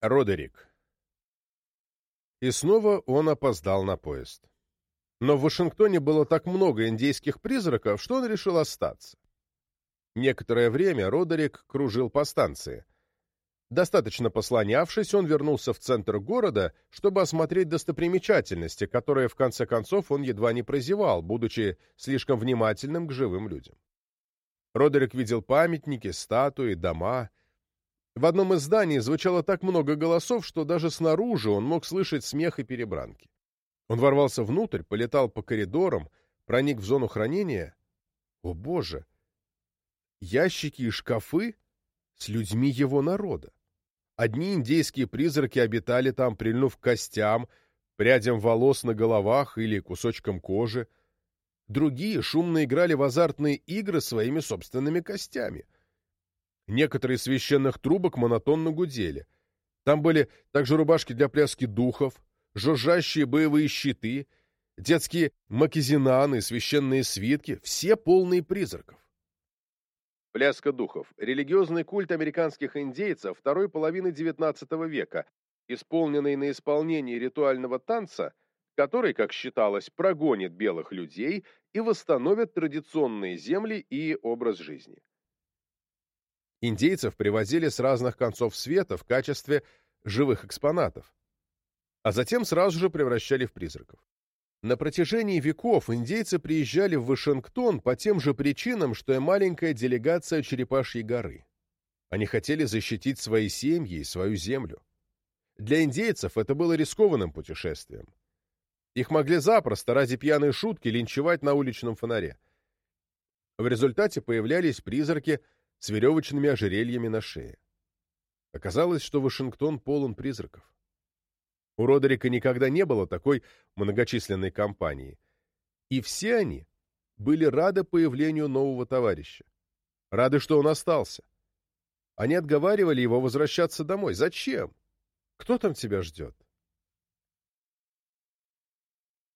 Родерик. И снова он опоздал на поезд. Но в Вашингтоне было так много индейских призраков, что он решил остаться. Некоторое время Родерик кружил по станции. Достаточно послонявшись, он вернулся в центр города, чтобы осмотреть достопримечательности, которые, в конце концов, он едва не прозевал, будучи слишком внимательным к живым людям. Родерик видел памятники, статуи, дома. В одном из зданий звучало так много голосов, что даже снаружи он мог слышать смех и перебранки. Он ворвался внутрь, полетал по коридорам, проник в зону хранения. О, Боже! Ящики и шкафы с людьми его народа. Одни индейские призраки обитали там, прильнув к костям, прядям волос на головах или кусочкам кожи. Другие шумно играли в азартные игры своими собственными костями. Некоторые священных трубок монотонно гудели. Там были также рубашки для пляски духов, жужжащие боевые щиты, детские макизинаны, священные свитки, все полные призраков. Пляска духов – религиозный культ американских индейцев второй половины XIX века, исполненный на исполнении ритуального танца, который, как считалось, прогонит белых людей и восстановит традиционные земли и образ жизни. Индейцев привозили с разных концов света в качестве живых экспонатов, а затем сразу же превращали в призраков. На протяжении веков индейцы приезжали в Вашингтон по тем же причинам, что и маленькая делегация Черепашьей горы. Они хотели защитить свои семьи и свою землю. Для индейцев это было рискованным путешествием. Их могли запросто ради пьяной шутки линчевать на уличном фонаре. В результате появлялись призраки с веревочными ожерельями на шее. Оказалось, что Вашингтон полон призраков. У Родерика никогда не было такой многочисленной компании. И все они были рады появлению нового товарища. Рады, что он остался. Они отговаривали его возвращаться домой. Зачем? Кто там тебя ждет?